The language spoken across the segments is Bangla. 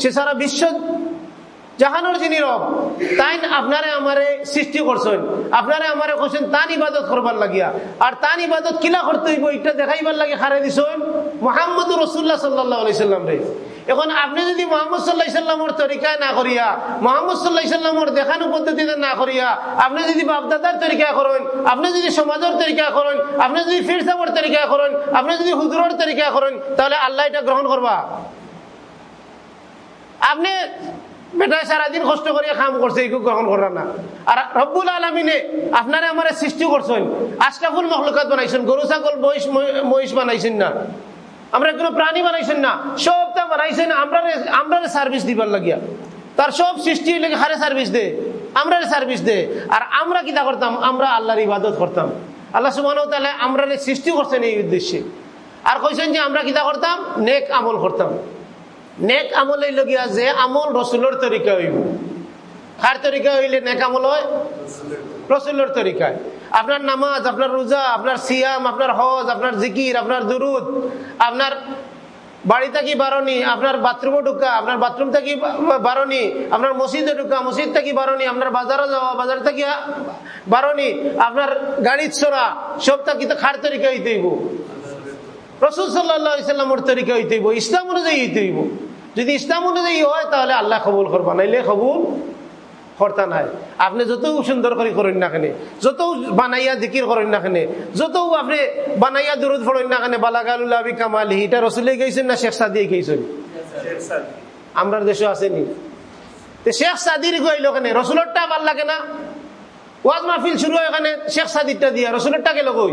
সে সারা বিশ্ব জাহানোর যিনি রব, তাই আপনারে আমারে সৃষ্টি করছেন। আপনারে আমারে করছেন তান ইবাদত করবার লাগিয়া। আর তান ইবাদত কিলা করতে হইব এটা দেখাইবার লাগে দিছেন মোহাম্মদ রসুল্লাহ রে। এখন আপনি যদি মোহাম্মদ সাল্লাহ তরিকায় না করিয়া, মোহাম্মদ সাল্লাহ দেখানো পদ্ধতিতে না করিয়া, আপনি যদি বাপদাদার তরিকা করেন, আপনি যদি সমাজের তরিকা করেন, আপনি যদি ফিরসাবর তরিকা করেন, আপনি যদি হুজুরের তরিকা করেন, তাহলে আল্লাহ এটা গ্রহণ করবা। আপনি বেটায় সারাদিন কষ্ট করিয়া কাম করছে একটু গ্রহণ করা না। আর রব্বুল আলমিনে আপনারা আমার সৃষ্টি করছেন, আশরাফুল মখলুকাত বানাইছেন, গরু, ছাগল, মহিষ মহিষ বানাইছেন না। আমরা কোনো প্রাণী বানাইছেন না সবটা বানাইছেন আমরা আমরা সার্ভিস দিবার লাগিয়া। তার সব সৃষ্টি লেগে হারে সার্ভিস দে? আমরা সার্ভিস দে। আর আমরা কিতা করতাম? আমরা আল্লাহর ইবাদত করতাম। আল্লাহ সুবাহ তাহলে আমরা সৃষ্টি করছেন এই উদ্দেশ্যে। আর কইছেন যে আমরা কিতা করতাম? নেক আমল করতাম। নেক আমল লগিয়া যে আমল রসুলের তরিকা হইব। কার তরিকা হইলে নেক আমল হয়? রসুলের তরিকায়। আপনার নামাজ, আপনার রোজা, আপনার সিয়াম, আপনার হজ, আপনার জিকির, আপনার দুরুদ, আপনার বাড়ি থাকি বারণি, আপনার বাথরুমে ঢুকা, আপনার বাথরুম থাকি বারণি, আপনার মসজিদে ঢুকা, মসজিদ থাকি বারণি, আপনার বাজারে যাওয়া, বাজার থাকি বারণি, আপনার গাড়ি ছড়া সব থাকি তো খার তরিকা হইতে হইব? রসুল সাল্লাহ ইসলামর তরিকা হইতে হইব, ইসলাম অনুযায়ী হইতে হইব। যদি ইসলাম অনুযায়ী হয়, তাহলে আল্লাহ কবুল করবা, নাইলে কবুল কর্তা নাই। আপনি যত সুন্দর করে করেন না কেনে, যত বানাইয়া জিকির করেন না কেনে, যত আপনি বানাইয়া দূরত ফরেন না কেনে বালাগালুল্লাহ কামালি, এটা রসুলে গেছেন না শেখ সাদি গেছেন আমরা দেশে আসেনি শেখ সাদির গইল কেনে, রসুলরটা ভালো লাগে না? ওয়াজ মাহফিল শুরু হয় এখানে শেখ সাদিরটা দিয়া রসুলরটা গেল কই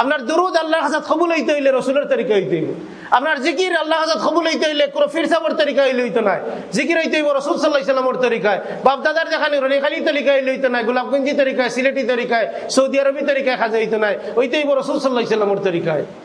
আপনার দুরুদ আল্লাহ হাজাত কবুল হইতে হইলে রসুলের তরিকা হইতে হইব। আপনার জিকির আল্লাহ হাজাত কবুল হইতে হইলে কোনো ফিরসাবর তরিকা হইলে হইতো না জিকির হইতে হইব রসুল সাল্লাহ ইসলামর তরিকায়। বাপদাদার দেখানি রনিখালি তরিকা হইলে হইতো নাই, গোলাপগঞ্জি তরিকায়, সিলেটি তরিকায়, সৌদি আরবি তরিকায় খাজা হইতো নাই হইতে হইব রসুল সাল্লাহ ইসলামর তরিকায়।